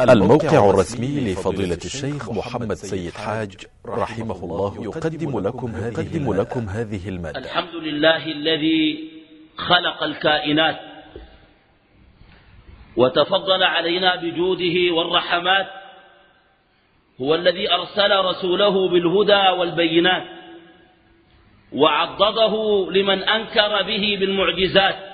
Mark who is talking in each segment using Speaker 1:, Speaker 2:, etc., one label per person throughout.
Speaker 1: الموقع الرسمي لفضيلة الشيخ محمد سيد حاج رحمه الله يقدم لكم هذه, لكم هذه المادة.
Speaker 2: الحمد لله الذي خلق الكائنات وتفضل علينا بجوده والرحمات هو الذي أرسل رسوله بالهدى والبينات وعضده لمن أنكر به بالمعجزات.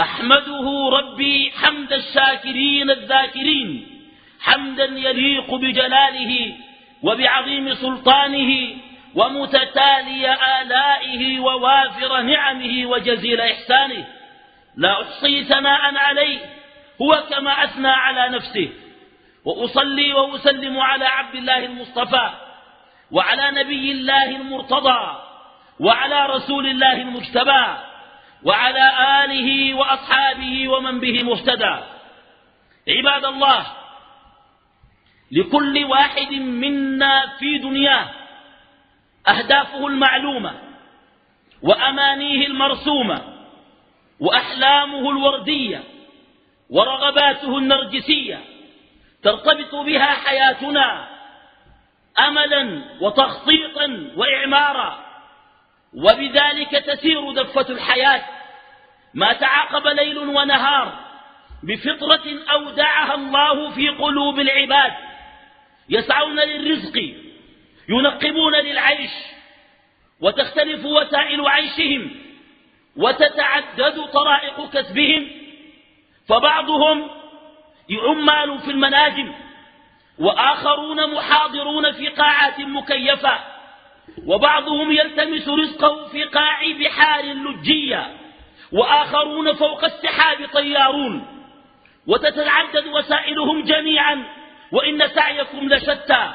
Speaker 2: أحمده ربي حمد الشاكرين الذاكرين حمدا يليق بجلاله وبعظيم سلطانه ومتتالي آلائه ووافر نعمه وجزيل إحسانه. لا أحصي ثناء عليه هو كما أثنى على نفسه. وأصلي وأسلم على عبد الله المصطفى وعلى نبي الله المرتضى وعلى رسول الله المجتبى. وعلى آله وأصحابه ومن به مهتدى. عباد الله لكل واحد منا في دنياه أهدافه المعلومة وأمانيه المرسومة وأحلامه الوردية ورغباته النرجسية ترتبط بها حياتنا أملا وتخطيطا وإعمارا وبذلك تسير دفة الحياة ما تعاقب ليل ونهار بفطرة أودعها الله في قلوب العباد يسعون للرزق ينقبون للعيش وتختلف وسائل عيشهم وتتعدد طرائق كسبهم فبعضهم عمال في المناجم وآخرون محاضرون في قاعات مكيفة وبعضهم يلتمس رزقه في قاع بحار لجية. وآخرون فوق السحاب طيارون وتتعدد وسائلهم جميعا وإن سعيكم لشتى.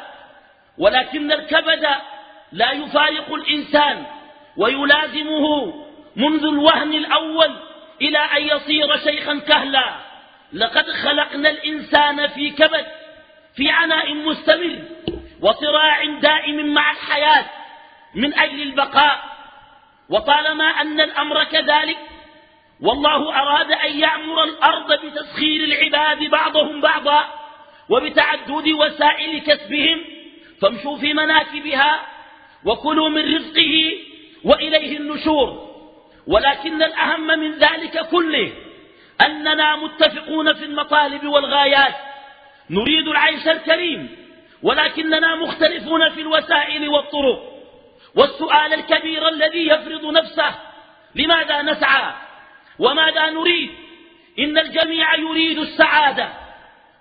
Speaker 2: ولكن الكبد لا يفارق الإنسان ويلازمه منذ الوهن الأول إلى أن يصير شيخا كهلا. لقد خلقنا الإنسان في كبد في عناء مستمر وصراع دائم مع الحياة من أجل البقاء. وطالما أن الأمر كذلك والله أراد أن يعمر الأرض بتسخير العباد بعضهم بعضا وبتعدد وسائل كسبهم. فامشوا في مناكبها وكلوا من رزقه وإليه النشور. ولكن الأهم من ذلك كله أننا متفقون في المطالب والغايات. نريد العيش الكريم ولكننا مختلفون في الوسائل والطرق. والسؤال الكبير الذي يفرض نفسه لماذا نسعى وماذا نريد؟ إن الجميع يريد السعادة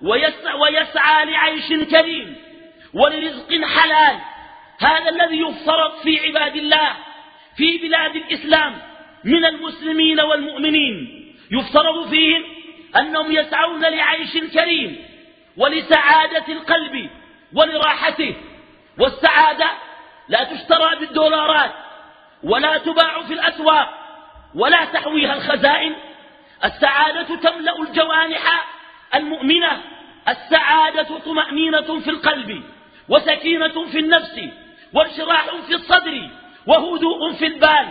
Speaker 2: ويسعى, ويسعى لعيش كريم ولرزق حلال. هذا الذي يفترض في عباد الله في بلاد الإسلام من المسلمين والمؤمنين. يفترض فيهم أنهم يسعون لعيش كريم ولسعادة القلب ولراحته. والسعادة لا تشترى بالدولارات ولا تباع في الأسواق. ولا تحويها الخزائن. السعادة تملأ الجوانح المؤمنة. السعادة طمأنينة في القلب وسكينة في النفس وانشراح في الصدر وهدوء في البال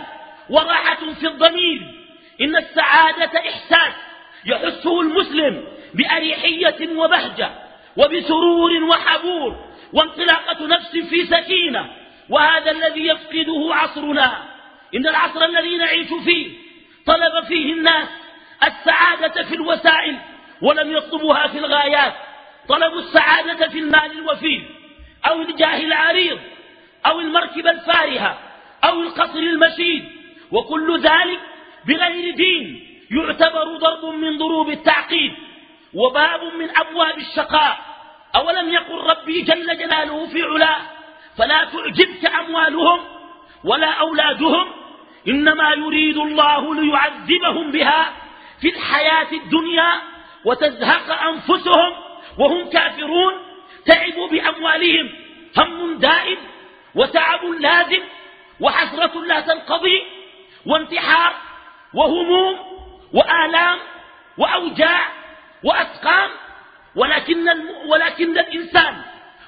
Speaker 2: وراحة في الضمير. إن السعادة إحساس يحسه المسلم بأريحية وبهجة وبسرور وحبور وانطلاقة نفس في سكينة. وهذا الذي يفقده عصرنا. إن العصر الذي نعيش فيه طلب فيه الناس السعادة في الوسائل ولم يطلبوها في الغايات. طلب السعادة في المال الوفير أو الجاه العريض أو المركب الفارهة أو القصر المشيد. وكل ذلك بغير دين يعتبر ضرب من ضروب التعقيد وباب من أبواب الشقاء. أولم يقل ربي جل جلاله في علاه فلا تعجبك أموالهم ولا أولادهم إنما يريد الله ليعذبهم بها في الحياة الدنيا وتزهق أنفسهم وهم كافرون تعبوا بأموالهم هم دائم وتعب لازم وحسرة لا تنقضي وانتحار وهموم وآلام وأوجاع وأسقام ولكن, ولكن الإنسان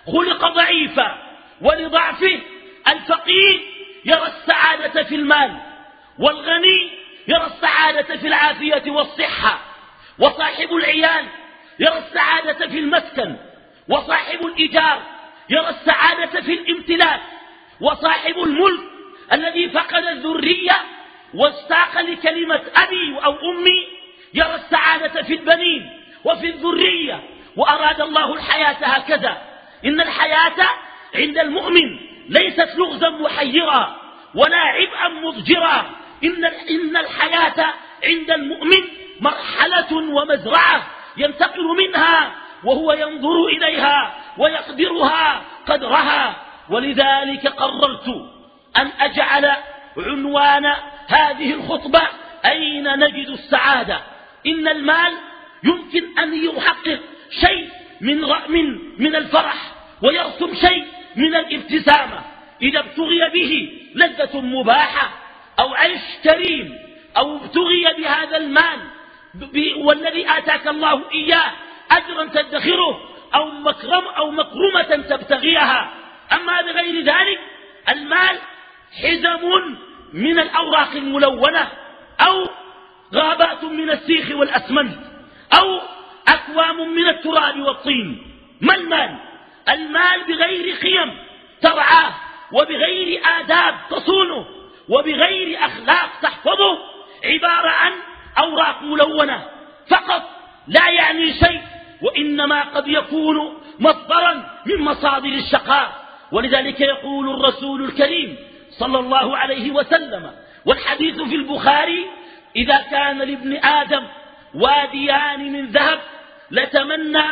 Speaker 2: خلق ضعيفا ولضعفه الفقير يرى السعادة في المال والغني يرى السعادة في العافية والصحة. وصاحب العيال يرى السعادة في المسكن. وصاحب الإيجار يرى السعادة في الامتلاك. وصاحب الملك الذي فقد الذرية واستاق لكلمة أبي أو أمي يرى السعادة في البنين وفي الذرية. وأراد الله الحياة هكذا. إن الحياة عند المؤمن. ليست لغزا محيرا ولا عبئا مضجرا إن, إن الحياة عند المؤمن مرحلة ومزرعة ينتقل منها وهو ينظر إليها ويقدرها قدرها. ولذلك قررت أن أجعل عنوان هذه الخطبة أين نجد السعادة. إن المال يمكن أن يحقق شيء من من من الفرح ويرسم شيء من الابتسامة. إذا ابتغي به لذة مباحة أو عيش كريم أو ابتغي بهذا المال والذي آتاك الله إياه أجرا تدخره أو مكرم أو مكرمة تبتغيها. أما بغير ذلك المال حزم من الأوراق الملونة أو غابات من السيخ والأسمنت أو أكوام من التراب والطين. ما المال؟ المال بغير قيم ترعاه وبغير آداب تصونه وبغير أخلاق تحفظه عبارة عن أوراق ملونة فقط لا يعني شيء وإنما قد يكون مصدرا من مصادر الشقاء. ولذلك يقول الرسول الكريم صلى الله عليه وسلم والحديث في البخاري إذا كان لابن آدم واديان من ذهب لتمنى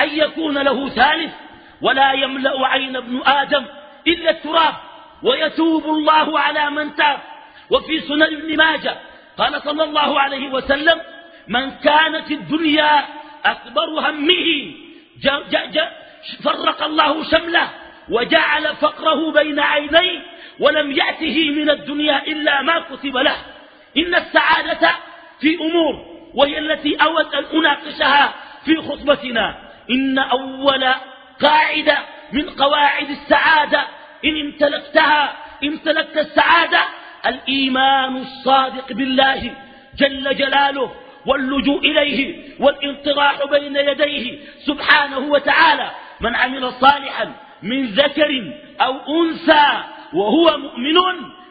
Speaker 2: أن يكون له ثالث ولا يملأ عين ابن آدم إلا التراب ويتوب الله على من تاب. وفي سنن ابن ماجه قال صلى الله عليه وسلم من كانت الدنيا أكبر همه جا جا جا فرق الله شمله وجعل فقره بين عينيه ولم يأته من الدنيا إلا ما كتب له. إن السعادة في أمور وهي التي أود أن أناقشها في خطبتنا. إن أول قاعدة من قواعد السعادة. إن امتلكتها امتلكت السعادة الإيمان الصادق بالله جل جلاله واللجوء إليه والانطراح بين يديه سبحانه وتعالى. من عمل صالحا من ذكر أو أنثى وهو مؤمن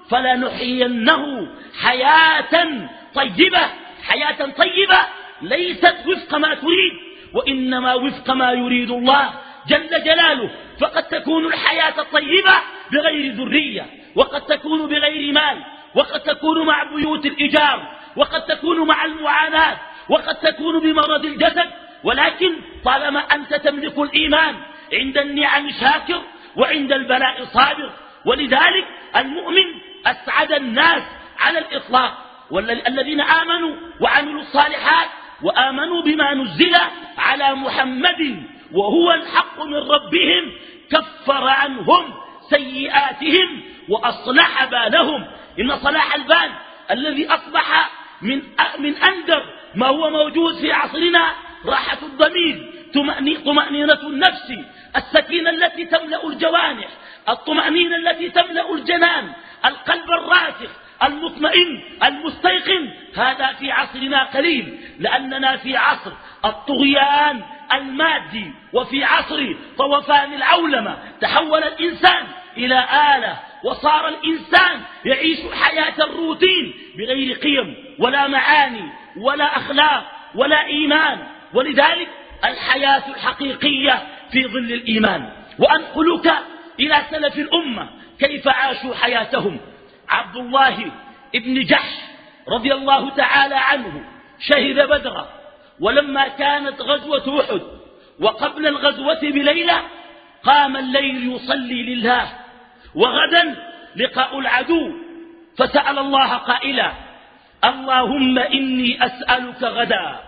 Speaker 2: فلنحيينه حياة طيبة. حياة طيبة ليست وفق ما تريد وإنما وفق ما يريد الله. جل جلاله فقد تكون الحياة الطيبة بغير ذرية وقد تكون بغير مال وقد تكون مع بيوت الإيجار وقد تكون مع المعاناة وقد تكون بمرض الجسد ولكن طالما أنت تملك الإيمان عند النعم شاكر وعند البلاء صابر ولذلك المؤمن أسعد الناس على الإطلاق والذين آمنوا وعملوا الصالحات وآمنوا بما نزل على محمد وهو الحق من ربهم كفر عنهم سيئاتهم وأصلح بالهم. إن صلاح البال الذي أصبح من, من أندر ما هو موجود في عصرنا راحة الضمير طمأنينة النفس السكينة التي تملأ الجوانح الطمأنينة التي تملأ الجنان القلب الراسخ المطمئن المستيقن. هذا في عصرنا قليل لأننا في عصر الطغيان المادي وفي عصر طوفان العولمة. تحول الإنسان إلى آلة وصار الإنسان يعيش حياة الروتين بغير قيم ولا معاني ولا أخلاق ولا إيمان. ولذلك الحياة الحقيقية في ظل الإيمان. وأنقلك إلى سلف الأمة كيف عاشوا حياتهم؟ عبد الله بن جحش رضي الله تعالى عنه شهد بدرا ولما كانت غزوة أحد وقبل الغزوة بليلة قام الليل يصلي لله وغدا لقاء العدو فسأل الله قائلا اللهم إني أسألك غدا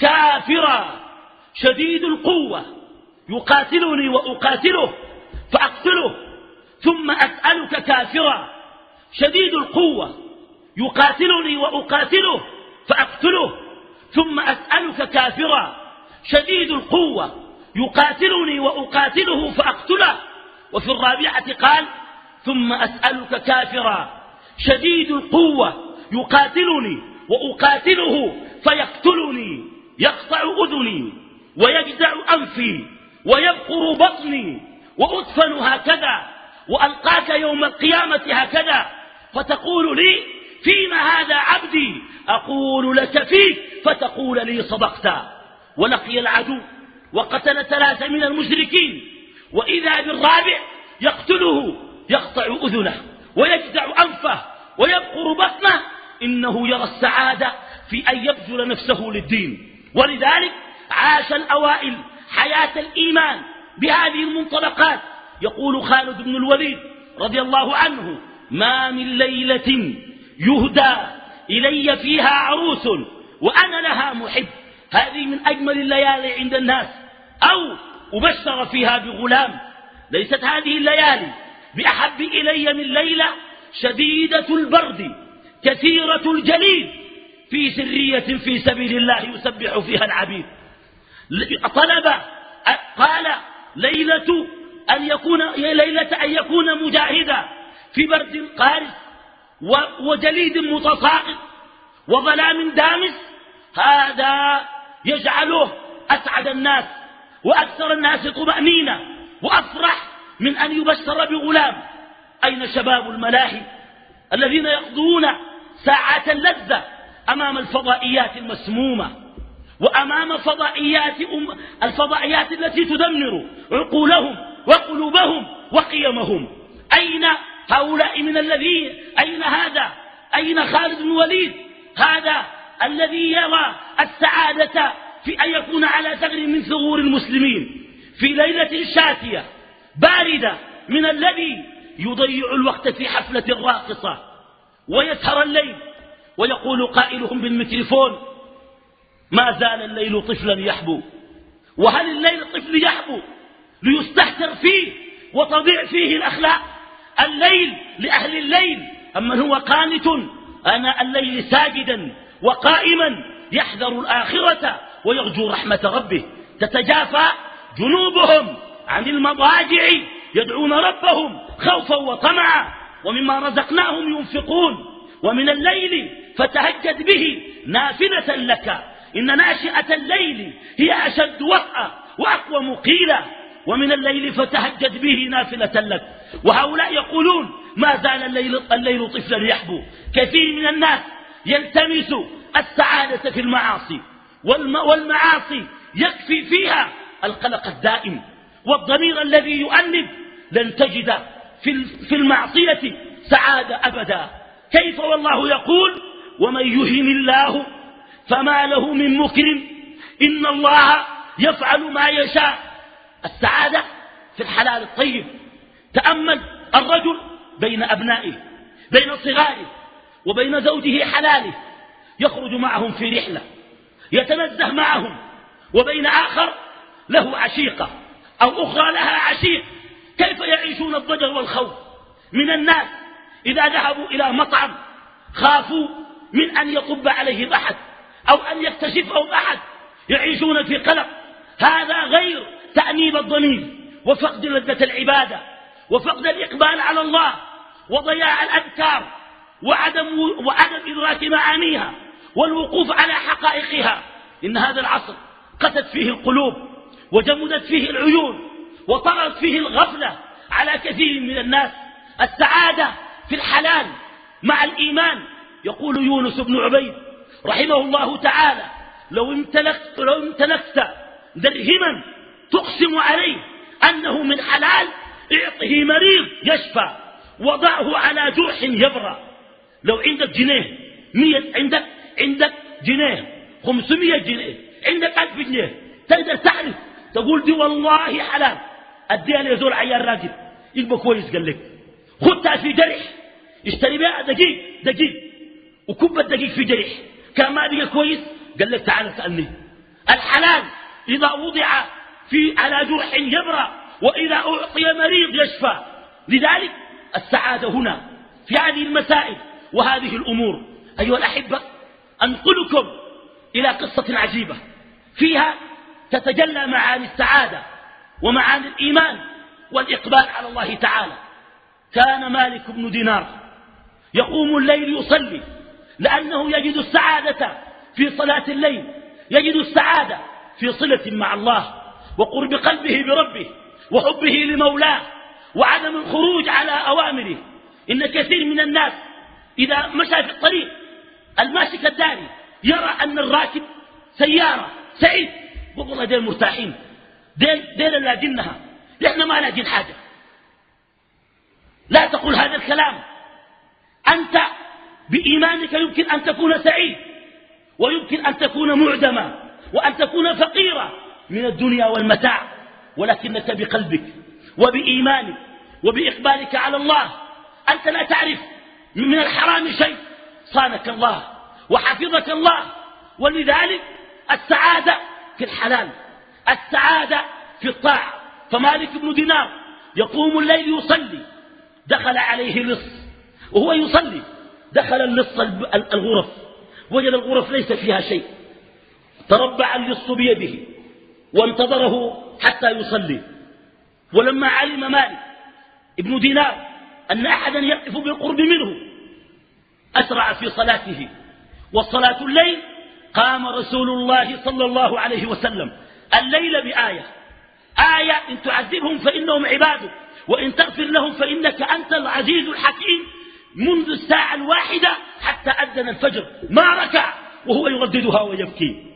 Speaker 2: كافرا شديد القوة يقاتلني وأقاتله فأقتله ثم أسألك كافرا. شديد القوة. يقاتلني وأقاتله فأقتله. ثم أسألك كافرا. شديد القوة. يقاتلني وأقاتله فأقتله. وفي الرابعة قال ثم أسألك كافرا. شديد القوة. يقاتلني وأقاتله فيقتلني. يقطع أذني ويجدع أنفي ويبقر بطني. وأدفن هكذا. وألقاك يوم القيامة هكذا. فتقول لي فيما هذا عبدي؟ أقول لك فيك فتقول لي صدقت. ولقي العدو وقتل ثلاثة من المشركين. وإذا بالرابع يقتله يقطع أذنه ويجدع أنفه ويبقر بطنه. إنه يرى السعادة في أن يبذل نفسه للدين. ولذلك عاش الأوائل حياة الإيمان بهذه المنطلقات. يقول خالد بن الوليد رضي الله عنه ما من ليلة يهدى إلي فيها عروس وأنا لها محب. هذه من أجمل الليالي عند الناس. أو أبشر فيها بغلام. ليست هذه الليالي. بأحب إلي من ليلة شديدة البرد كثيرة الجليد. في سرية في سبيل الله يسبح فيها العبيد. طلب قال ليلة أن يكون ليلة أن يكون مجاهدا. في برد قارس وجليد متساقط وظلام دامس هذا يجعله أسعد الناس وأكثر الناس طمأنينة وأفرح من أن يبشر بغلام. أين شباب الملاهي الذين يقضون ساعات اللذة أمام الفضائيات المسمومة وأمام فضائيات أم الفضائيات التي تدمر عقولهم وقلوبهم وقيمهم؟ أين هؤلاء من الذين أين هذا؟ أين خالد بن وليد هذا الذي يرى السعادة في أن يكون على ثغر من ثغور المسلمين. في ليلة شاتية باردة من الذي يضيع الوقت في حفلة راقصة ويسهر الليل ويقول قائلهم بالميكروفون ما زال الليل طفلا يحبو وهل الليل الطفل يحبو ليستهتر فيه وتضيع فيه الأخلاق؟ الليل لأهل الليل. أما هو قانت أنا الليل ساجدا وقائما يحذر الآخرة ويرجو رحمة ربه. تتجافى جنوبهم عن المضاجع يدعون ربهم خوفا وطمعا. ومما رزقناهم ينفقون. ومن الليل فتهجد به نافلة لك. إن ناشئة الليل هي أشد وطأ وأقوى مقيلة ومن الليل فتهجد به نافلة لك. وهؤلاء يقولون ما زال الليل, الليل طفلا يحبو. كثير من الناس يلتمس السعادة في المعاصي والمعاصي يكفي فيها القلق الدائم والضمير الذي يؤنب لن تجد في المعصية سعادة أبدا. كيف والله يقول ومن يهن الله فما له من مكرم إن الله يفعل ما يشاء السعادة في الحلال الطيب. تأمل الرجل بين أبنائه بين صغاره وبين زوجه حلاله. يخرج معهم في رحلة يتنزه معهم وبين آخر له عشيقة أو أخرى لها عشيق. كيف يعيشون الضجر والخوف من الناس؟ إذا ذهبوا إلى مطعم خافوا من أن يطب عليهم أحد أو أن يكتشفهم أحد يعيشون في قلق. هذا غير تأنيب الضمير وفقد لذة العبادة وفقد الإقبال على الله وضياع الأذكار وعدم, وعدم إدراك معانيها والوقوف على حقائقها. إن هذا العصر قست فيه القلوب وجمدت فيه العيون وطغت فيه الغفلة على كثير من الناس. السعادة في الحلال مع الإيمان. يقول يونس بن عبيد رحمه الله تعالى لو امتلكت, لو امتلكت درهما تقسم عليه أنه من حلال اعطه مريض يشفى وضعه على جرح يبرى. لو عندك جنيه مية عندك عندك جنيه خمسمية جنيه عندك ألف جنيه تقدر تعرف تقول دي والله حلال. أديها لزول عيال راجل يبقى كويس قال لك. خدها في جرح اشتري بها دقيق دقيق وكب الدقيق في جرح. كان ما بقى كويس؟ قال لك تعال سألني. الحلال إذا وضع في على جرح يبرى وإذا أعطي مريض يشفى. لذلك السعادة هنا في هذه المسائل وهذه الأمور. أيها الأحبة أنقلكم إلى قصة عجيبة. فيها تتجلى معاني السعادة ومعاني الإيمان والإقبال على الله تعالى. كان مالك بن دينار يقوم الليل يصلي لأنه يجد السعادة في صلاة الليل يجد السعادة في صلة مع الله. وقرب قلبه بربه وحبه لمولاه وعدم الخروج على أوامره. إن كثير من الناس إذا مشى في الطريق الماشي كالداري يرى أن الراكب سيارة سعيد. بقول ديل مرتاحين ديل, ديل لاجنها نحن ما لاجن حاجة. لا تقول هذا الكلام. أنت بإيمانك يمكن أن تكون سعيد ويمكن أن تكون معدما وأن تكون فقيرا من الدنيا والمتاع ولكنك بقلبك وبإيمانك وبإقبالك على الله. أنت لا تعرف من الحرام شيء. صانك الله وحفظك الله. ولذلك السعادة في الحلال السعادة في الطاعة. فمالك بن دينار يقوم الليل يصلي دخل عليه لص. وهو يصلي دخل اللص الغرف. وجد الغرف ليس فيها شيء. تربع اللص بيده. وانتظره حتى يصلي. ولما علم مالك ابن دينار أن أحدا يقف بالقرب منه أسرع في صلاته. والصلاة الليل قام رسول الله صلى الله عليه وسلم. الليل بآية. آية إن تعذبهم فإنهم عبادك وإن تغفر لهم فإنك أنت العزيز الحكيم. منذ الساعة الواحدة حتى أذن الفجر ما ركع وهو يرددها ويبكي.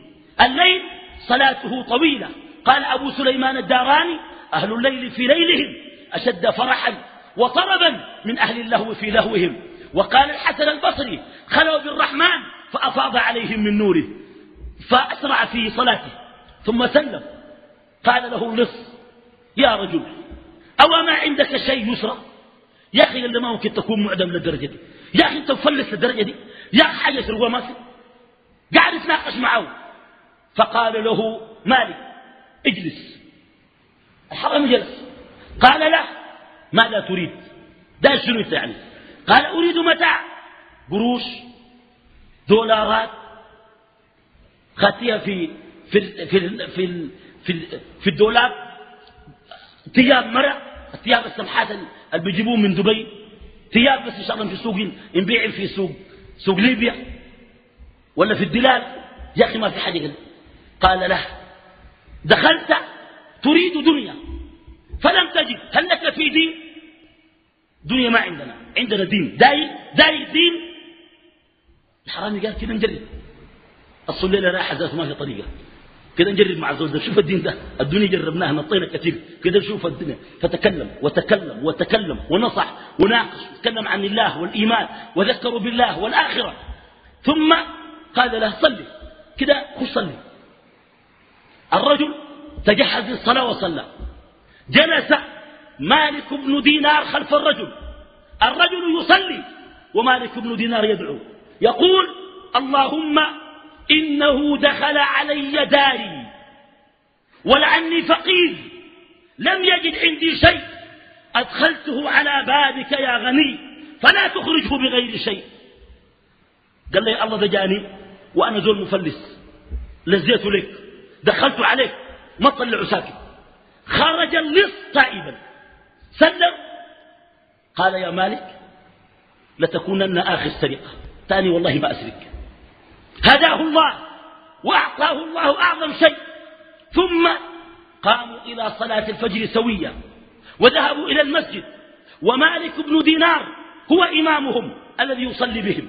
Speaker 2: الليل صلاته طويلة. قال أبو سليمان الداراني أهل الليل في ليلهم أشد فرحا وطربا من أهل اللهو في لهوهم. وقال الحسن البصري خلوا بالرحمن فأفاض عليهم من نوره فأسرع في صلاته. ثم سلم قال له اللص يا رجل أو ما عندك شيء يسرى يا أخي اللي ما ممكن تكون معدم للدرجة دي. يا أخي أنت مفلس للدرجة دي. يا أخي حاجة يسرقها ما قاعد يتناقش معه. فقال له مالك اجلس. الحرم جلس. قال له ماذا تريد؟ ده شنو يعني؟ قال أريد متاع. قروش دولارات خاتيها في في في في في, في الدولاب ثياب مرة الثياب السمحات اللي بيجيبوه من دبي ثياب بس إن شاء الله في السوق ينبيع في سوق سوق ليبيا ولا في الدلال. يا أخي ما في حاجة قال له دخلت تريد دنيا فلم تجد. هل لك في دين؟ دنيا ما عندنا عندنا دين. داي داي دين. الحرامي قال كده نجرب. أصل الليلة رايحة ذات ما في طريقة. كده نجرب مع الزوج ده. شوف الدين ده. الدنيا جربناها نطينا كثير. كده نشوف الدنيا. فتكلم وتكلم وتكلم ونصح وناقش. وتكلم عن الله والإيمان وذكروا بالله والآخرة. ثم قال له صلي. كده خش صلي. الرجل تجهز للصلاة وصلى. جلس مالك بن دينار خلف الرجل. الرجل يصلي ومالك بن دينار يدعو. يقول اللهم إنه دخل علي داري. ولعني فقير. لم يجد عندي شيء. أدخلته على بابك يا غني فلا تخرجه بغير شيء. قال لي الله دجاني وأنا زول مفلس. لزيت لك. دخلت عليك ما طلع ساكت خرج اللص تائبا. سلم. قال يا مالك لتكونن آخر سرقة. تاني والله ما أسرق. هداه الله وأعطاه الله أعظم شيء. ثم قاموا إلى صلاة الفجر سويا وذهبوا إلى المسجد. ومالك بن دينار هو إمامهم الذي يصلي بهم.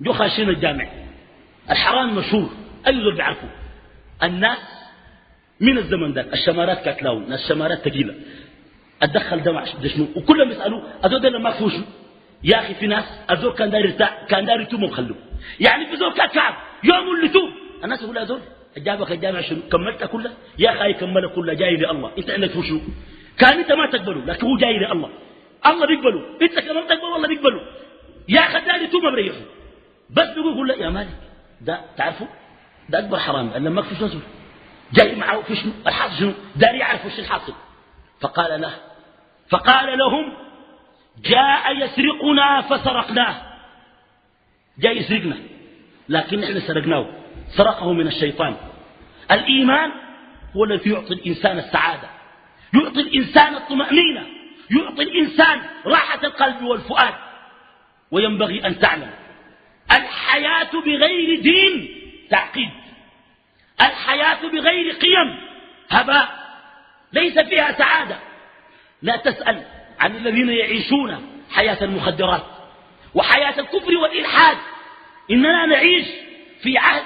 Speaker 2: جو خاشين الجامع. الحرام مشهور أي ذو بيعرفوا الناس من الزمن ذاك الشمارات كاتلاون الشمارات ثقيله أتدخل ده شنو وكلهم يسألوا هذول ده ما فوشوا يا أخي في ناس الزول كان داير كان داير يتوب ومخلو يعني في زول كان كعب يوم اللي توب الناس يقول هذول جابك الجامع شنو؟ كملتها كلها؟ يا أخي كملها كلها جاي لله أنت عندك فوشو. كان أنت ما تقبله لكن هو جاي لله الله. بيقبله. أنت كمان تقبله الله بيقبله. يا أخي داير يتوب ما بس بيقول يا مالك. ده تعرفوا ده أكبر حرام لما ما في جاي معه في شنو؟ الحاصل شنو؟ داري يعرف وش الحاصل. فقال له فقال لهم جاء يسرقنا فسرقناه. جاء يسرقنا. لكن إحنا سرقناه. سرقه من الشيطان. الإيمان هو الذي يعطي الإنسان السعادة. يعطي الإنسان الطمأنينة. يعطي الإنسان راحة القلب والفؤاد. وينبغي أن تعلم. الحياة بغير دين تعقيد. الحياة بغير قيم. هباء. ليس فيها سعادة. لا تسأل عن الذين يعيشون حياة المخدرات وحياة الكفر والإلحاد. إننا نعيش في عهد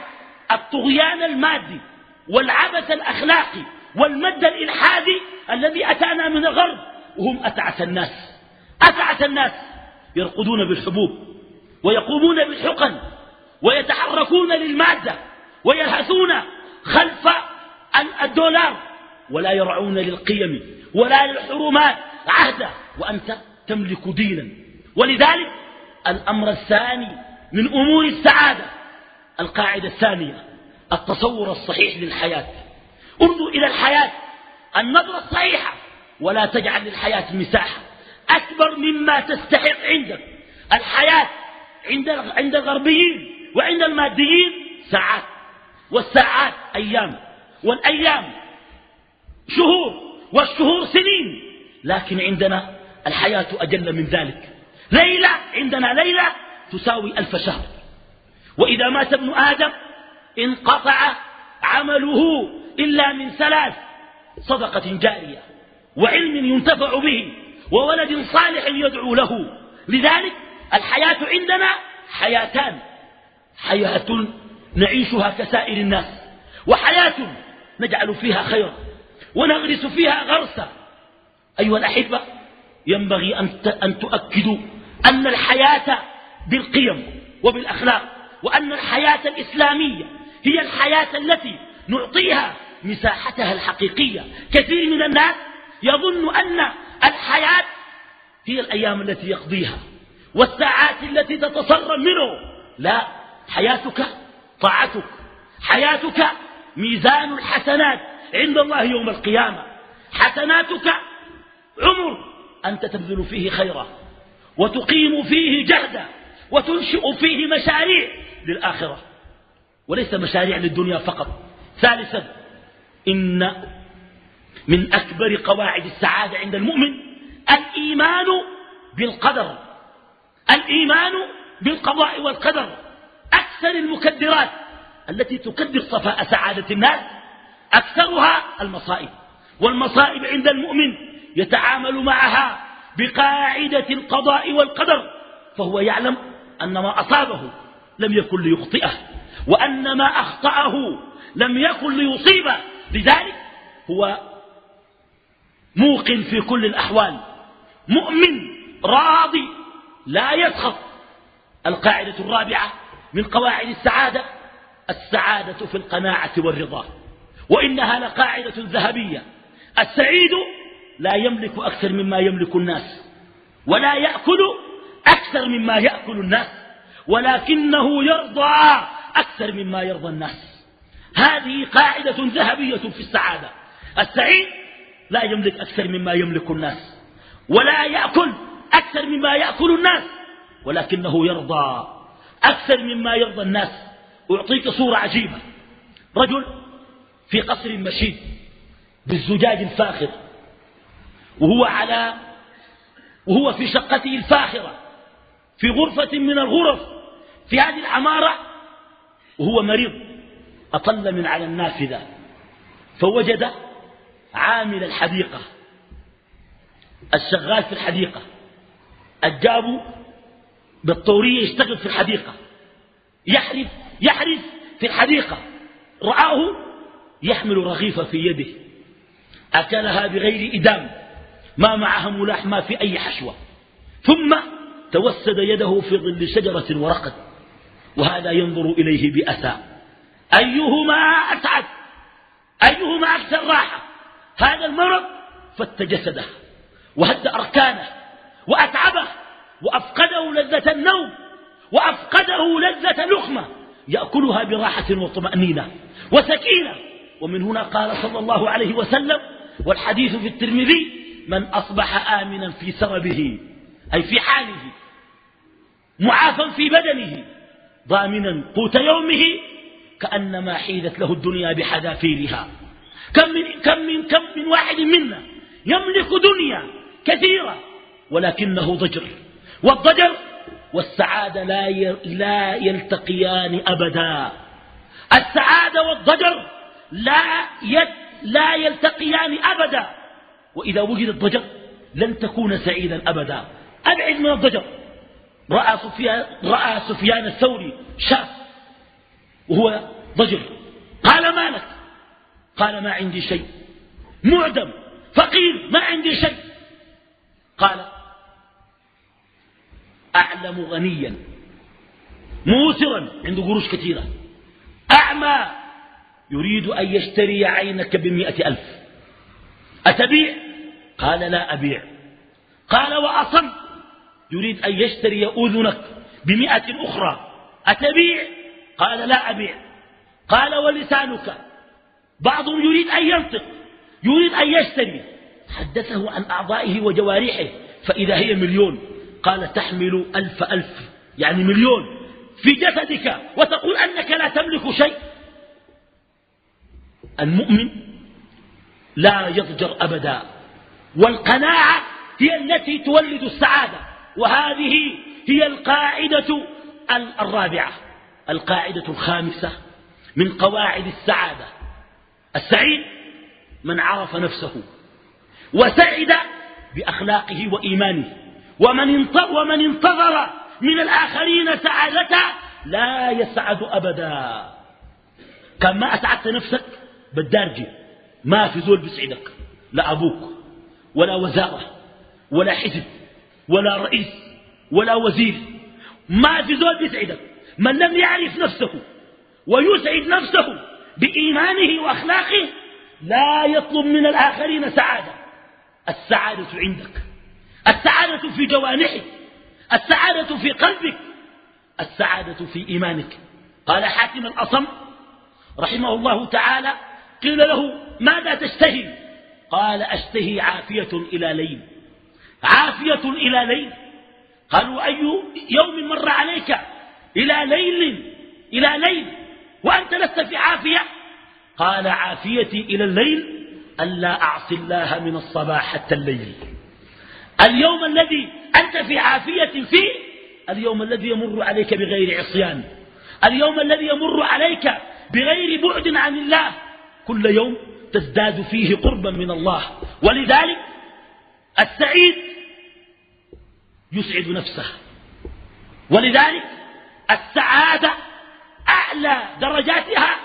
Speaker 2: الطغيان المادي والعبث الأخلاقي والمد الإلحادي الذي أتانا من الغرب وهم أتعس الناس. أتعس الناس. يرقدون بالحبوب ويقومون بالحقن ويتحركون للمادة ويلهثون خلف الدولار. ولا يرعون للقيم ولا للحرمات عهدا. وأنت تملك دينا. ولذلك الأمر الثاني من أمور السعادة القاعدة الثانية التصور الصحيح للحياة. انظر إلى الحياة النظرة الصحيحة ولا تجعل للحياة مساحة. أكبر مما تستحق عندك الحياة عند عند الغربيين وعند الماديين ساعات. والساعات أيام والأيام شهور والشهور سنين. لكن عندنا الحياة أجل من ذلك. ليلة عندنا ليلة تساوي ألف شهر. وإذا مات ابن آدم انقطع عمله إلا من ثلاث صدقة جارية وعلم ينتفع به وولد صالح يدعو له. لذلك الحياة عندنا حياتان حياة نعيشها كسائر الناس وحياة نجعل فيها خيرا ونغرس فيها غرسا. أيها الأحبة ينبغي أن تؤكدوا أن الحياة بالقيم وبالأخلاق وأن الحياة الإسلامية هي الحياة التي نعطيها مساحتها الحقيقية. كثير من الناس يظن أن الحياة هي الأيام التي يقضيها والساعات التي تتصرم منه. لا حياتك طاعتك حياتك ميزان الحسنات عند الله يوم القيامة. حسناتك عمر أنت تبذل فيه خيرا وتقيم فيه جهدا وتنشئ فيه مشاريع للآخرة. وليس مشاريع للدنيا فقط. ثالثا إن من أكبر قواعد السعادة عند المؤمن الإيمان بالقدر. الإيمان بالقضاء والقدر. أكثر المكدرات التي تكدر صفاء سعادة الناس أكثرها المصائب. والمصائب عند المؤمن يتعامل معها بقاعدة القضاء والقدر فهو يعلم أن ما أصابه لم يكن ليخطئه وأن ما أخطأه لم يكن ليصيبه. لذلك هو موقن في كل الأحوال. مؤمن راضي لا يسخط القاعدة الرابعة من قواعد السعادة السعادة في القناعة والرضا. وإنها لقاعدة ذهبية. السعيد لا يملك أكثر مما يملك الناس ولا يأكل أكثر مما يأكل الناس ولكنه يرضى أكثر مما يرضى الناس. هذه قاعدة ذهبية في السعادة. السعيد لا يملك أكثر مما يملك الناس ولا يأكل أكثر مما يأكل الناس ولكنه يرضى أكثر مما يرضى الناس. أعطيك صورة عجيبة. رجل في قصر مشيد بالزجاج الفاخر وهو على وهو في شقته الفاخرة في غرفة من الغرف في هذه العمارة وهو مريض. أطل من على النافذة فوجد عامل الحديقة الشغال في الحديقة أجابوا بالطورية يشتغل في الحديقة. يحرف يحرف في الحديقة. رآه يحمل رغيفة في يده. أكلها بغير إدام. ما معها ملاح ما في أي حشوة. ثم توسد يده في ظل شجرة ورقد وهذا ينظر إليه بأسى. أيهما أسعد؟ أيهما أكثر راحة؟ هذا المرض فت جسده وهد أركانه. وأتعبه. وأفقده لذة النوم وأفقده لذة لقمة يأكلها براحة وطمأنينة وسكينة. ومن هنا قال صلى الله عليه وسلم والحديث في الترمذي من أصبح آمنا في سربه أي في حاله معافا في بدنه ضامنا قوت يومه كأنما حيدت له الدنيا بحذافيرها. كم من, كم من, كم من واحد منا يملك دنيا كثيرة ولكنه ضجر. والضجر والسعادة لا لا يلتقيان أبدا. السعادة والضجر لا لا يلتقيان أبدا. وإذا وجد الضجر لن تكون سعيدا أبدا. أبعد من الضجر. رأى سفيان, رأى سفيان الثوري شاب وهو ضجر. قال ما لك؟ قال ما عندي شيء. معدم فقير ما عندي شيء. قال أعلم غنيا. موسرا. عنده قروش كثيرة. أعمى. يريد أن يشتري عينك بمئة ألف. أتبيع؟ قال لا أبيع. قال وأصم. يريد أن يشتري أذنك بمئة أخرى. أتبيع؟ قال لا أبيع. قال ولسانك. بعضهم يريد أن ينطق. يريد أن يشتري. حدثه عن أعضائه وجوارحه. فإذا هي مليون. قال تحمل ألف ألف يعني مليون في جسدك وتقول أنك لا تملك شيء. المؤمن لا يضجر أبدا والقناعة هي التي تولد السعادة وهذه هي القاعدة الرابعة القاعدة الخامسة من قواعد السعادة. السعيد من عرف نفسه وسعد بأخلاقه وإيمانه. ومن ومن انتظر من الآخرين سعادته لا يسعد أبدا. كان ما أسعدت نفسك بالدارجة ما في زول بيسعدك. لا أبوك ولا وزارة ولا حزب ولا رئيس ولا وزير. ما في زول بيسعدك. من لم يعرف نفسه ويسعد نفسه بإيمانه وأخلاقه لا يطلب من الآخرين سعادة. السعادة عندك. السعادة في جوانحك. السعادة في قلبك. السعادة في إيمانك. قال حاتم الأصم رحمه الله تعالى قيل له ماذا تشتهي؟ قال أشتهي عافية إلى ليل. عافية إلى ليل؟ قالوا أي يوم مر عليك؟ إلى ليل إلى ليل. وأنت لست في عافية؟ قال عافيتي إلى الليل ألا أعصي الله من الصباح حتى الليل. اليوم الذي أنت في عافية فيه اليوم الذي يمر عليك بغير عصيان اليوم الذي يمر عليك بغير بعد عن الله كل يوم تزداد فيه قربا من الله. ولذلك السعيد يسعد نفسه. ولذلك السعادة أعلى درجاتها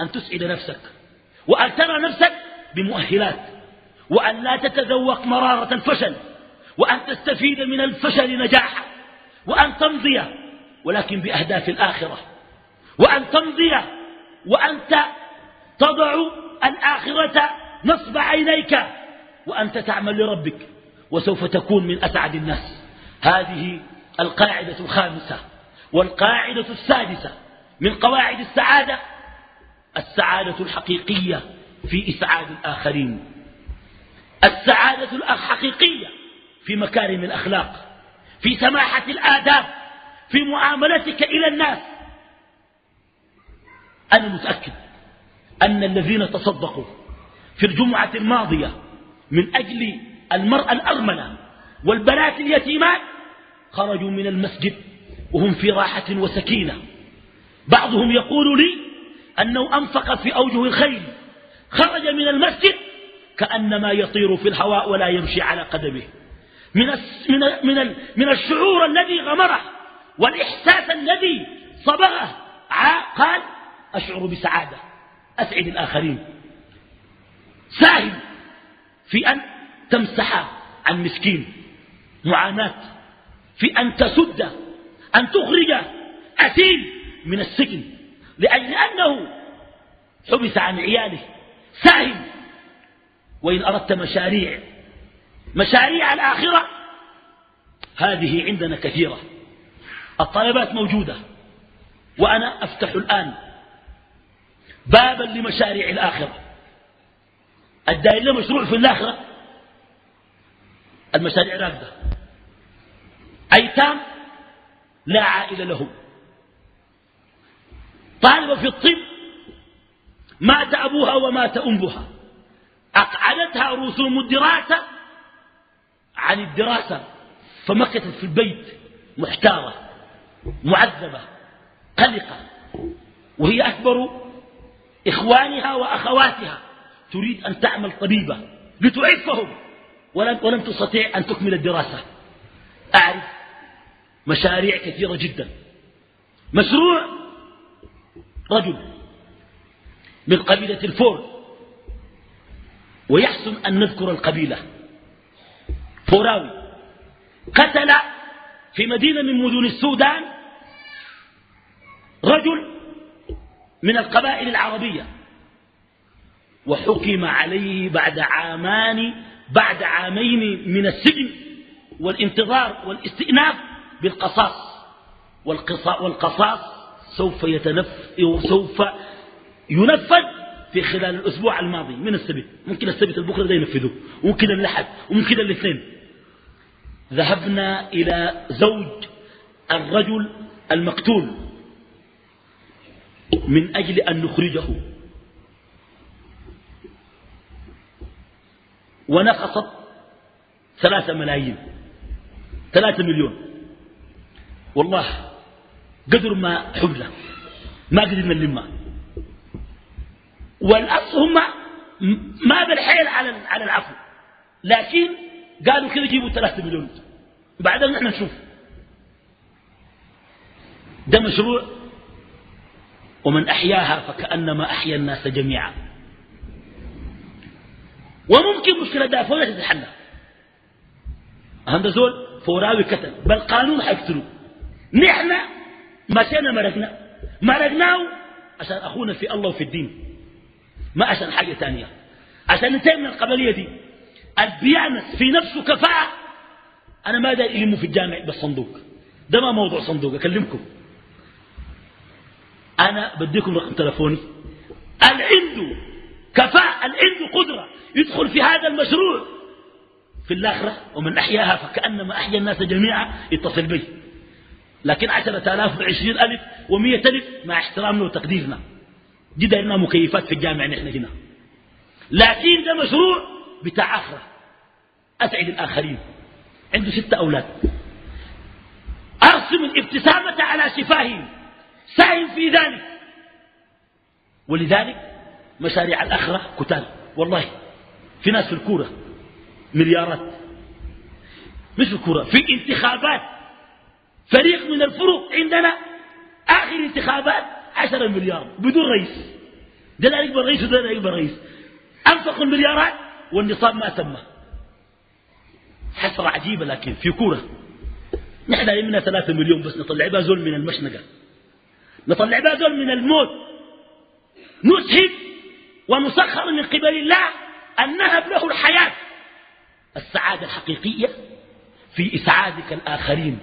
Speaker 2: أن تسعد نفسك وأن ترى نفسك بمؤهلات. وأن لا تتذوق مرارة الفشل وأن تستفيد من الفشل نجاحا وأن تمضي ولكن بأهداف الآخرة وأن تمضي وأنت تضع الآخرة نصب عينيك وأنت تعمل لربك وسوف تكون من أسعد الناس. هذه القاعدة الخامسة والقاعدة السادسة من قواعد السعادة السعادة الحقيقية في إسعاد الآخرين. السعادة الحقيقية في مكارم الأخلاق في سماحة الآداب في معاملتك إلى الناس. أنا متأكد أن الذين تصدقوا في الجمعة الماضية من أجل المرأة الأرملة والبنات اليتيمات خرجوا من المسجد وهم في راحة وسكينة. بعضهم يقول لي أنه أنفق في أوجه الخير خرج من المسجد كأنما يطير في الهواء ولا يمشي على قدمه. من من من الشعور الذي غمره والإحساس الذي صبغه قال أشعر بسعادة أسعد الآخرين. ساهم في أن تمسح عن مسكين. معاناة في أن تسد أن تخرج أسيل من السجن. لأجل أنه حبس عن عياله. ساهم وإن أردت مشاريع. مشاريع الآخرة. هذه عندنا كثيرة. الطلبات موجودة. وأنا أفتح الآن بابا لمشاريع الآخرة. الدائرة مشروع في الآخرة. المشاريع راكدة أيتام لا عائلة لهم. طالبة في الطب مات أبوها ومات أمها. أقعدتها رسوم الدراسة عن الدراسة فمكثت في البيت محتارة معذبة قلقة وهي أكبر إخوانها وأخواتها تريد أن تعمل طبيبة لتعفهم ولم, ولم تستطيع أن تكمل الدراسة. أعرف مشاريع كثيرة جدا. مشروع رجل من قبيلة الفور. ويحسن أن نذكر القبيلة. فوراوي قتل في مدينة من مدن السودان رجل من القبائل العربية. وحكم عليه بعد عامان بعد عامين من السجن والانتظار والاستئناف بالقصاص. والقصاص سوف يتنف سوف ينفذ في خلال الأسبوع الماضي من السبت؟ ممكن السبت البكرة ده ينفذوه وممكن اللحد وممكن الاثنين. ذهبنا إلى زوج الرجل المقتول. من أجل أن نخرجه. ونقصت ثلاثة ملايين ثلاثة مليون. والله قدر ما حملة ما قدرنا نلمها والأصل هم ما بالحيل على على العفو. لكن قالوا كذا جيبوا ثلاثة مليون. بعدين نحن نشوف. ده مشروع. ومن أحياها فكأنما أحيا الناس جميعا. وممكن مشكلة دافعية تتحل هذا زول فوراوي كتل. بل قانون حيقتلوا نحن مشينا مرقنا. مرقناه عشان أخونا في الله وفي الدين. ما عشان حاجة ثانية. عشان ننتهي من القبلية دي البيانس في نفسه كفاءة. أنا ما داري إلمه في الجامع بالصندوق. ده ما موضوع صندوق أكلمكم. أنا بديكم رقم تلفوني. اللي عنده كفاءة اللي عنده قدرة. يدخل في هذا المشروع. في الآخرة ومن أحياها فكأنما أحيا الناس جميعا يتصل به لكن عشرة آلاف وعشرين ألف ومية ألف مع احترامنا وتقديرنا. دي دايرنا مكيفات في الجامع نحن هنا. لكن ده مشروع بتاع آخرة. أسعد الآخرين. عنده ستة أولاد. أرسم الابتسامة على شفاههم. ساهم في ذلك. ولذلك مشاريع الآخرة كتال. والله في ناس في الكورة. مليارات. مش في الكورة في انتخابات فريق من الفرق عندنا آخر انتخابات. عشرة مليار بدون رئيس. ده لا يقبل رئيس وده لا يقبل رئيس. أنفقوا المليارات والنصاب ما تم. حسرة عجيبة لكن في كورة. نحن منها ثلاثة مليون بس نطلع بها زول من المشنقة. نطلع بها زول من الموت. نسهد ونسخر من قبل الله أن نهب له الحياة. السعادة الحقيقية في إسعادك الآخرين.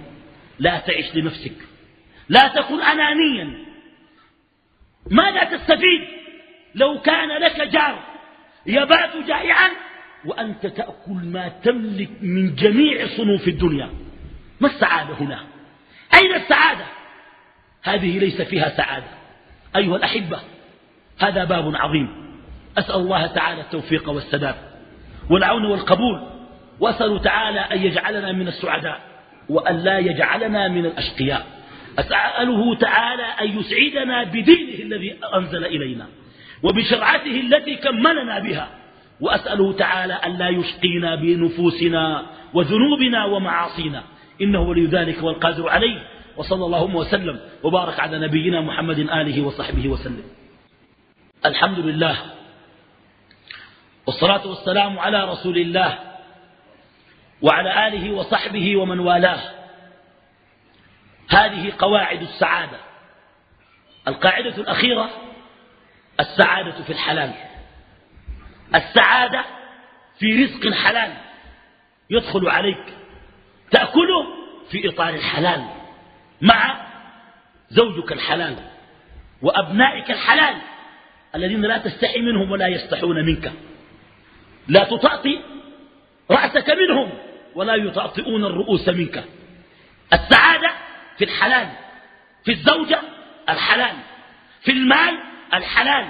Speaker 2: لا تعش لنفسك. لا تكن أنانيا. ماذا تستفيد؟ لو كان لك جار يبات جائعا وأنت تأكل ما تملك من جميع صنوف الدنيا. ما السعادة هنا؟ أين السعادة؟ هذه ليس فيها سعادة. أيها الأحبة هذا باب عظيم. أسأل الله تعالى التوفيق والسداد والعون والقبول. وأسأل تعالى أن يجعلنا من السعداء وأن لا يجعلنا من الأشقياء. أسأله تعالى أن يسعدنا بدينه الذي أنزل إلينا وبشرعته التي كملنا بها وأسأله تعالى أن لا يشقينا بنفوسنا وذنوبنا ومعاصينا إنه ولي ذلك والقادر عليه وصلى اللهم وسلم وبارك على نبينا محمد آله وصحبه وسلم الحمد لله والصلاة والسلام على رسول الله وعلى آله وصحبه ومن والاه هذه قواعد السعادة القاعدة الأخيرة السعادة في الحلال. السعادة في رزق حلال يدخل عليك. تأكله في إطار الحلال مع زوجك الحلال وأبنائك الحلال الذين لا تستحي منهم ولا يستحون منك. لا تطأطئ رأسك منهم ولا يطأطئون الرؤوس منك. السعادة في الحلال في الزوجة الحلال. في المال الحلال.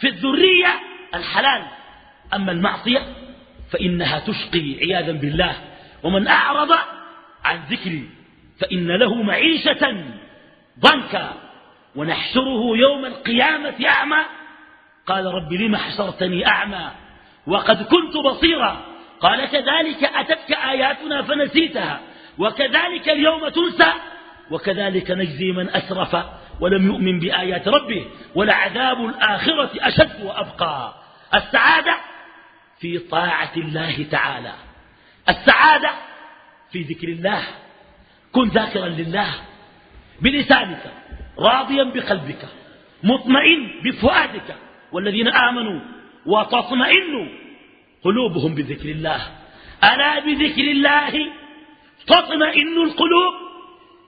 Speaker 2: في الذرية الحلال. أما المعصية فإنها تشقي عياذا بالله. ومن أعرض عن ذكري فإن له معيشة ضنكا. ونحشره يوم القيامة أعمى. قال رب لم حشرتني أعمى؟ وقد كنت بصيرا. قال كذلك أتتك آياتنا فنسيتها. وكذلك اليوم تنسى. وكذلك نجزي من أسرف. ولم يؤمن بآيات ربه ولعذاب الآخرة أشد وأبقى. السعادة في طاعة الله تعالى. السعادة في ذكر الله. كن ذاكرا لله. بلسانك راضيا بقلبك مطمئن بفؤادك. والذين آمنوا وتطمئن قلوبهم بذكر الله. ألا بذكر الله تطمئن القلوب؟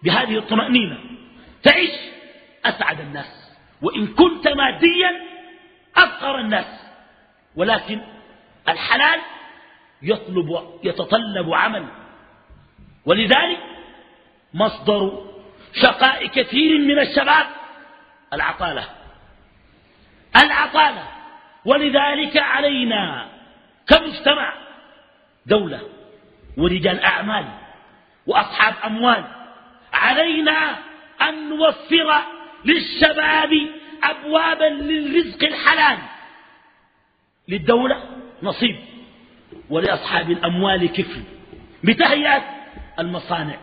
Speaker 2: بهذه الطمأنينة. تعيش أسعد الناس وإن كنت ماديا أفقر الناس ولكن الحلال يطلب يتطلب عمل. ولذلك مصدر شقاء كثير من الشباب العطالة. العطالة. ولذلك علينا كمجتمع دولة ورجال أعمال وأصحاب أموال علينا أن نوفر للشباب أبوابا للرزق الحلال للدولة نصيب. ولأصحاب الأموال كفل. بتهيئة المصانع.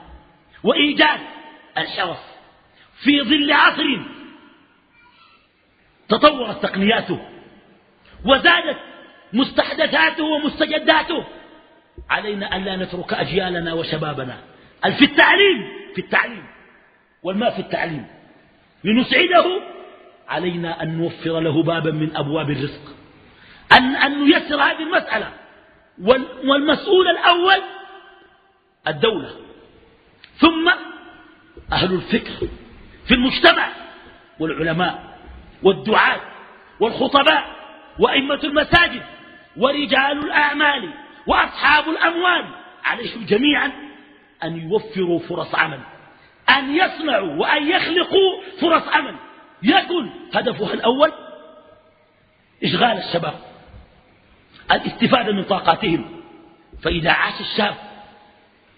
Speaker 2: وإيجاد الحرف في ظل عصر تطورت تقنياته. وزادت مستحدثاته ومستجداته. علينا أن لا نترك أجيالنا وشبابنا. في التعليم في التعليم. والما في التعليم؟ لنسعده. علينا أن نوفر له بابا من أبواب الرزق. أن, أن نيسر هذه المسألة. والمسؤول الأول الدولة. ثم أهل الفكر في المجتمع والعلماء والدعاة والخطباء وأئمة المساجد ورجال الأعمال وأصحاب الأموال. عليهم جميعا أن يوفروا فرص عمل. أن يصنعوا وأن يخلقوا فرص عمل يكن هدفها الأول إشغال الشباب الاستفادة من طاقاتهم. فإذا عاش الشاب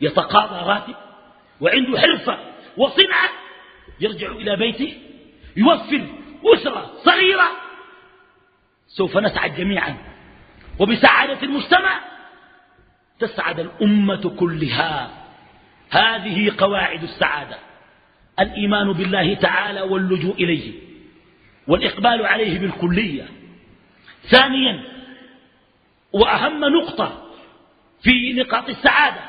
Speaker 2: يتقاضى راتب وعنده حرفة وصنعة يرجع إلى بيته يوفر أسرة صغيرة سوف نسعد جميعا. وبسعادة المجتمع تسعد الأمة كلها. هذه قواعد السعادة. الإيمان بالله تعالى واللجوء إليه والإقبال عليه بالكلية. ثانيا وأهم نقطة في نقاط السعادة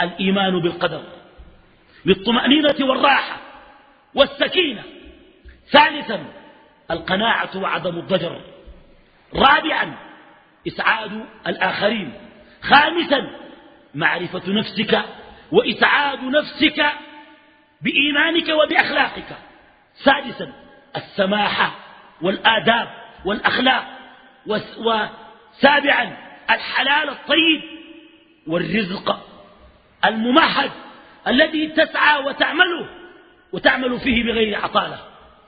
Speaker 2: الإيمان بالقدر للطمأنينة والراحة والسكينة. ثالثا القناعة وعدم الضجر. رابعا إسعاد الآخرين. خامسا معرفة نفسك وإسعاد نفسك بإيمانك وبأخلاقك. سادسا السماحة والآداب والأخلاق. وسابعا الحلال الطيب والرزق الممهد الذي تسعى وتعمله وتعمل فيه بغير عطالة.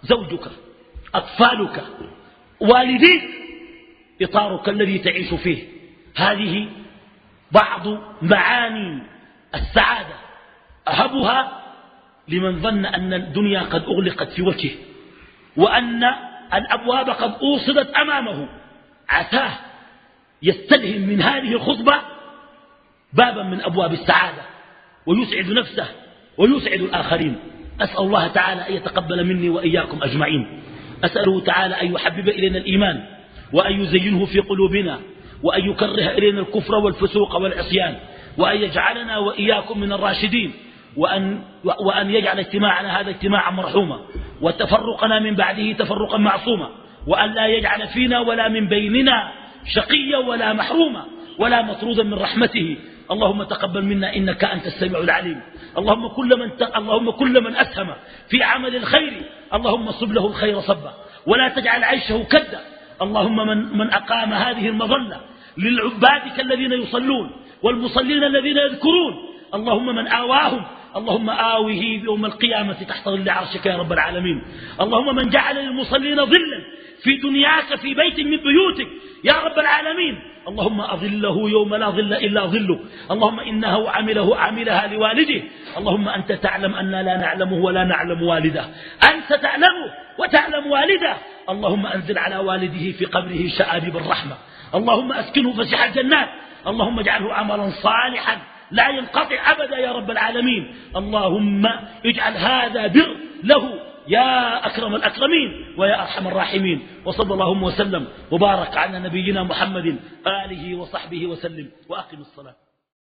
Speaker 2: زوجك أطفالك والديك إطارك الذي تعيش فيه. هذه بعض معاني السعادة. أهبها لمن ظن أن الدنيا قد أغلقت في وجهه وأن الأبواب قد أوصدت أمامه. عساه يستلهم من هذه الخطبة بابا من أبواب السعادة ويسعد نفسه ويسعد الآخرين. أسأل الله تعالى أن يتقبل مني وإياكم أجمعين. أسأله تعالى أن يحبب إلينا الإيمان وأن يزينه في قلوبنا. وأن يكره إلينا الكفر والفسوق والعصيان وأن يجعلنا وإياكم من الراشدين وأن, وأن يجعل اجتماعنا هذا اجتماعا مرحوما وتفرقنا من بعده تفرقا معصوما وأن لا يجعل فينا ولا من بيننا شقيا ولا محروما ولا مطرودا من رحمته. اللهم تقبل منا إنك أنت السميع العليم. اللهم كل من, ت... اللهم كل من أسهم في عمل الخير. اللهم صب له الخير صبا ولا تجعل عيشه كدا. اللهم من, من أقام هذه المظلة للعبادك الذين يصلون والمصلين الذين يذكرون. اللهم من آواهم اللهم آوه يوم القيامة تحت ظل عرشك يا رب العالمين. اللهم من جعل للمصلين ظلا في دنياك في بيت من بيوتك يا رب العالمين. اللهم أظله يوم لا ظل إلا ظله. اللهم إنه عمله عملها لوالده. اللهم أنت تعلم أن لا نعلمه ولا نعلم والده. أنت تعلمه وتعلم والده. اللهم أنزل على والده في قبره شآبيب الرحمة. اللهم أسكنه فسح الجنات. اللهم اجعله عملا صالحا. لا ينقطع أبدا يا رب العالمين. اللهم اجعل هذا بر له. يا أكرم الأكرمين ويا أرحم الراحمين. وصلى اللهم وسلم. وبارك على نبينا محمد. آله وصحبه وسلم. وأقم الصلاة.